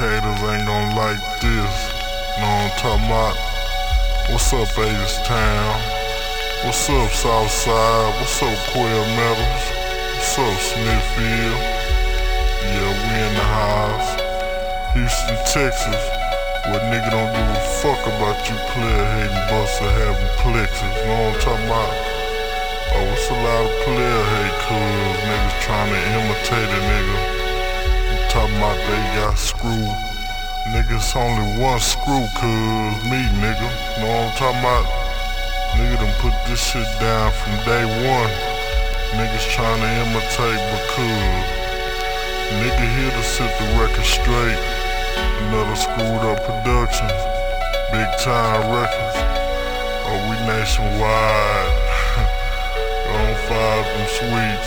haters ain't gon' like this. Know what I'm talking about? What's up, Avis Town? What's up, Southside? What's up, Quail Meadows? What's up, Smithfield? Yeah, we in the house. Houston, Texas. What nigga don't give a fuck about you player hating buster having plexus. Know what I'm talking about? Oh, it's a lot of player You day got screwed. Niggas only one screw cuz me nigga. Know what I'm talking about? Nigga done put this shit down from day one. Niggas trying to imitate because. Nigga here to set the record straight. Another screwed up production. Big time records. Oh, we nationwide. go on fire them sweets.